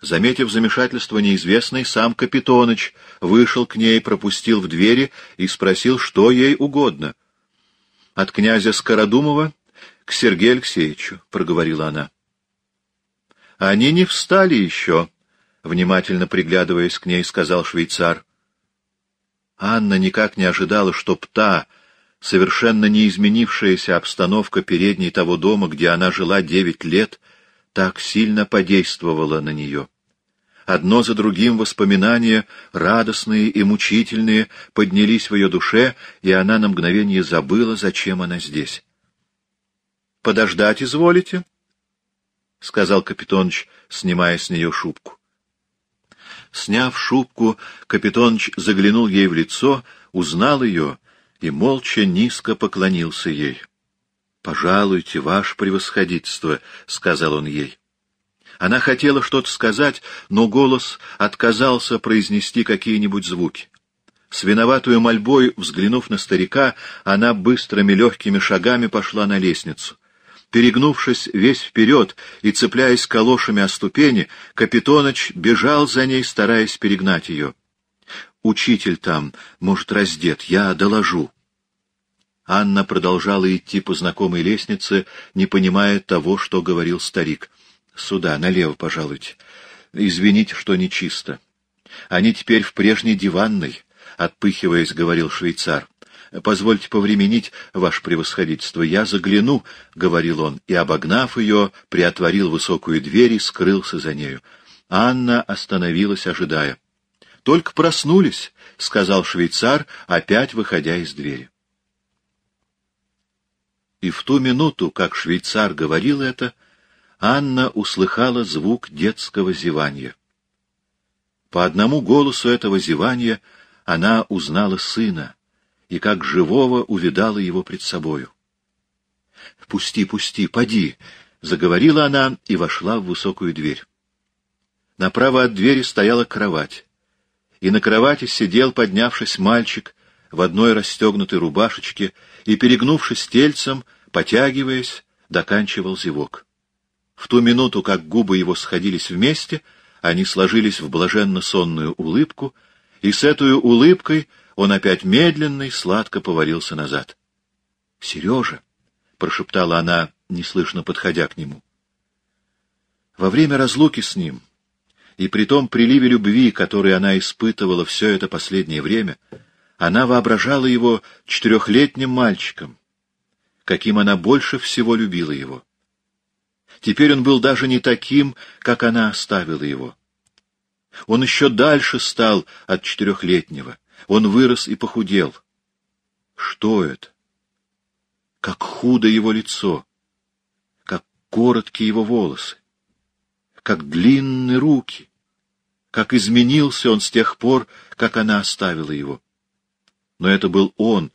Заметив замешательство неизвестной, сам Капитоныч вышел к ней, пропустил в двери и спросил, что ей угодно. — От князя Скородумова к Сергею Алексеевичу, — проговорила она. — Они не встали еще, — внимательно приглядываясь к ней, сказал швейцар. Анна никак не ожидала, чтоб та, совершенно не изменившаяся обстановка передней того дома, где она жила девять лет, так сильно подействовала на нее. Одно за другим воспоминания, радостные и мучительные, поднялись в ее душе, и она на мгновение забыла, зачем она здесь. — Подождать изволите? — сказал Капитоныч, снимая с нее шубку. Сняв шубку, Капитоныч заглянул ей в лицо, узнал ее и молча низко поклонился ей. — Пожалуйте, ваше превосходительство, — сказал он ей. Она хотела что-то сказать, но голос отказался произнести какие-нибудь звуки. С виноватую мольбой, взглянув на старика, она быстрыми легкими шагами пошла на лестницу. Перегнувшись весь вперед и цепляясь калошами о ступени, Капитоныч бежал за ней, стараясь перегнать ее. «Учитель там, может, раздет, я доложу». Анна продолжала идти по знакомой лестнице, не понимая того, что говорил старик. Сюда, налево, пожалуйте. Извините, что нечисто. Они теперь в прежней диванной, — отпыхиваясь, говорил швейцар. «Позвольте повременить, ваше превосходительство. Я загляну», — говорил он, и, обогнав ее, приотворил высокую дверь и скрылся за нею. Анна остановилась, ожидая. «Только проснулись», — сказал швейцар, опять выходя из двери. И в ту минуту, как швейцар говорил это, Анна услыхала звук детского зевания. По одному голосу этого зевания она узнала сына и как живого увидала его пред собою. «Пусти, пусти, поди!» — заговорила она и вошла в высокую дверь. Направо от двери стояла кровать, и на кровати сидел, поднявшись, мальчик в одной расстегнутой рубашечке и, перегнувшись тельцем, потягиваясь, доканчивал зевок. В ту минуту, как губы его сходились вместе, они сложились в блаженно-сонную улыбку, и с этой улыбкой он опять медленно и сладко повалился назад. — Сережа! — прошептала она, неслышно подходя к нему. Во время разлуки с ним, и при том приливе любви, который она испытывала все это последнее время, она воображала его четырехлетним мальчиком, каким она больше всего любила его. Теперь он был даже не таким, как она оставила его. Он еще дальше стал от четырехлетнего. Он вырос и похудел. Что это? Как худо его лицо, как короткие его волосы, как длинные руки, как изменился он с тех пор, как она оставила его. Но это был он,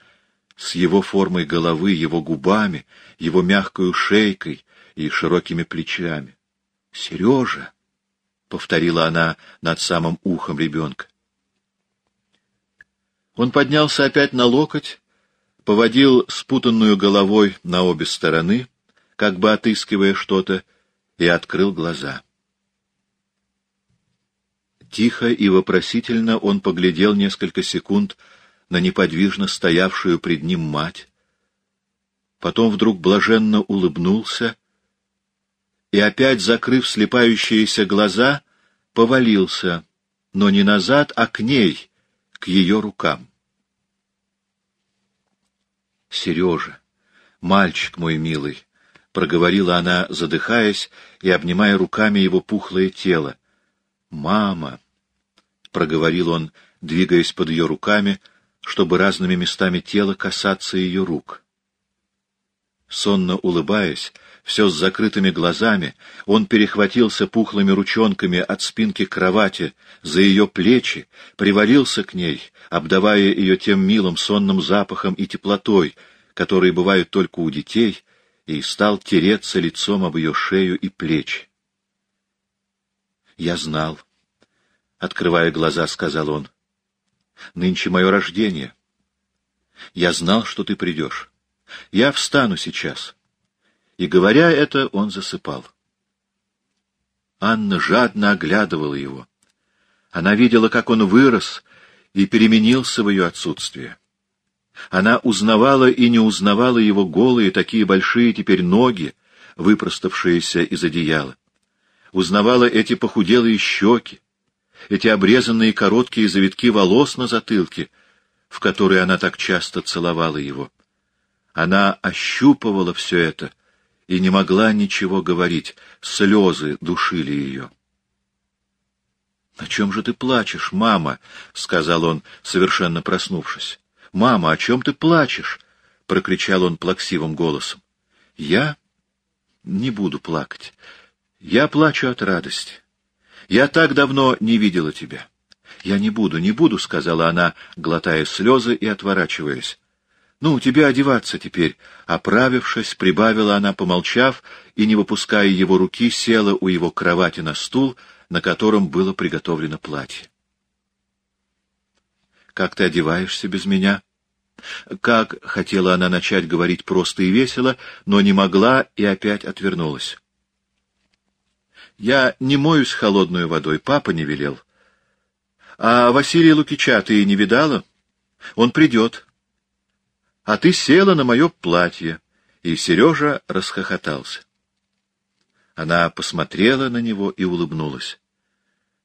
с его формой головы, его губами, его мягкой шейкой, и широкими плечами. — Сережа! — повторила она над самым ухом ребенка. Он поднялся опять на локоть, поводил спутанную головой на обе стороны, как бы отыскивая что-то, и открыл глаза. Тихо и вопросительно он поглядел несколько секунд на неподвижно стоявшую пред ним мать, потом вдруг блаженно улыбнулся и опять, закрыв слепающиеся глаза, повалился, но не назад, а к ней, к ее рукам. «Сережа, мальчик мой милый», — проговорила она, задыхаясь и обнимая руками его пухлое тело. «Мама», — проговорил он, двигаясь под ее руками, чтобы разными местами тела касаться ее рук. Сонно улыбаясь, все с закрытыми глазами, он перехватился пухлыми ручонками от спинки кровати за ее плечи, привалился к ней, обдавая ее тем милым сонным запахом и теплотой, которые бывают только у детей, и стал тереться лицом об ее шею и плечи. «Я знал», — открывая глаза, сказал он, — «нынче мое рождение. Я знал, что ты придешь. Я встану сейчас» и, говоря это, он засыпал. Анна жадно оглядывала его. Она видела, как он вырос и переменился в ее отсутствие. Она узнавала и не узнавала его голые, такие большие теперь ноги, выпроставшиеся из одеяла. Узнавала эти похуделые щеки, эти обрезанные короткие завитки волос на затылке, в которые она так часто целовала его. Она ощупывала все это и не могла ничего говорить, слезы душили ее. — О чем же ты плачешь, мама? — сказал он, совершенно проснувшись. — Мама, о чем ты плачешь? — прокричал он плаксивым голосом. — Я не буду плакать. Я плачу от радости. Я так давно не видела тебя. Я не буду, не буду, — сказала она, глотая слезы и отворачиваясь. «Ну, тебе одеваться теперь», — оправившись, прибавила она, помолчав, и, не выпуская его руки, села у его кровати на стул, на котором было приготовлено платье. «Как ты одеваешься без меня?» «Как?» — хотела она начать говорить просто и весело, но не могла и опять отвернулась. «Я не моюсь холодной водой, папа не велел». «А Василия Лукича ты не видала? Он придет» а ты села на мое платье. И Сережа расхохотался. Она посмотрела на него и улыбнулась.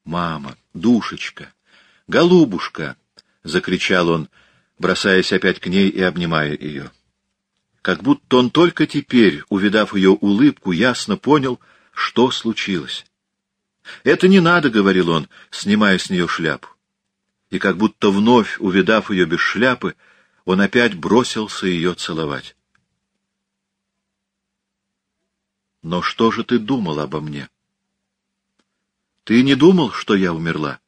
«Мама, душечка, голубушка!» — закричал он, бросаясь опять к ней и обнимая ее. Как будто он только теперь, увидав ее улыбку, ясно понял, что случилось. «Это не надо», — говорил он, снимая с нее шляпу. И как будто вновь, увидав ее без шляпы, он опять бросился ее целовать. Но что же ты думал обо мне? Ты не думал, что я умерла?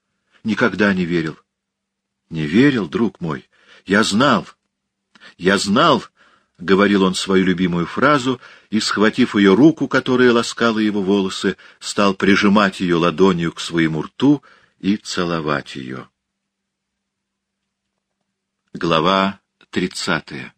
Никогда не верил. Не верил, друг мой. Я знал. Я знал, — говорил он свою любимую фразу, и, схватив ее руку, которая ласкала его волосы, стал прижимать ее ладонью к своему рту и целовать ее. Глава Тридцатое.